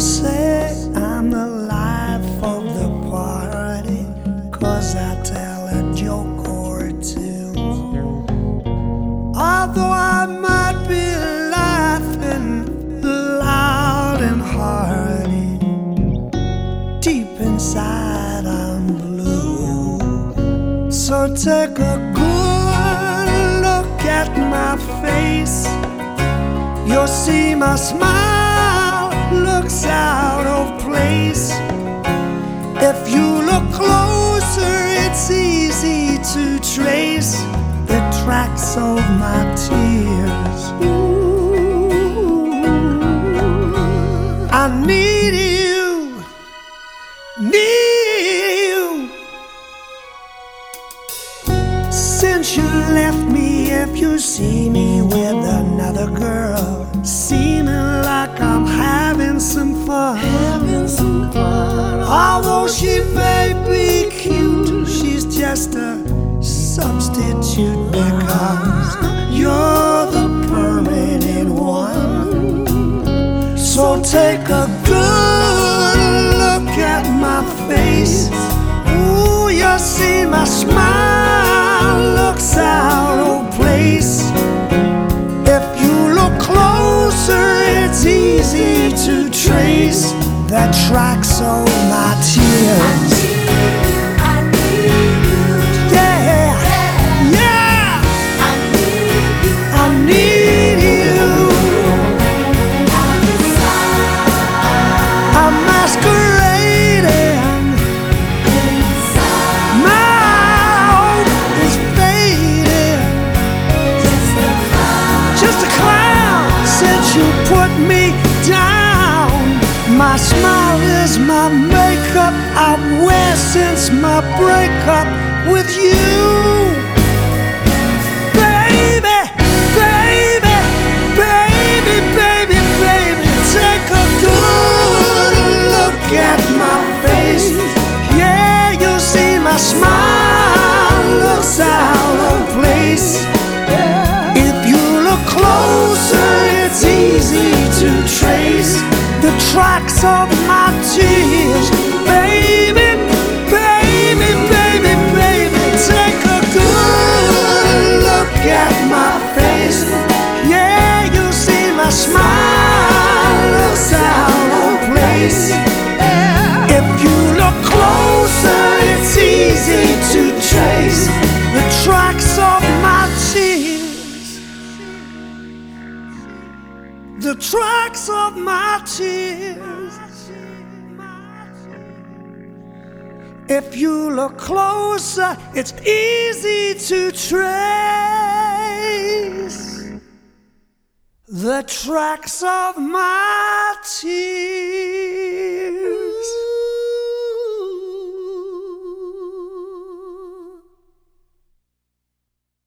say I'm the life of the party, cause I tell a joke or two. Although I might be laughing loud and hearty, deep inside I'm blue. So take a good look at my face, you'll see my smile looks out of place. If you look closer, it's easy to trace the tracks of my tears. Ooh, I need you, need you. Since you left me, if you see me with another girl, having fun. Having some fun. Although she may be cute, she's just a substitute because you're the permanent one. So take a good look at my face. Ooh, you'll see my smile looks out of place. If you look closer, it's easy to trace the tracks of my tears. I need you. Yeah, yeah, I need you. I need you. I'm masquerading. My hope is fading. Just a clown since you put me down. My smile is my makeup. I wear since my breakup with you. Tracks of my tears. The tracks of my tears. If you look closer, it's easy to trace the tracks of my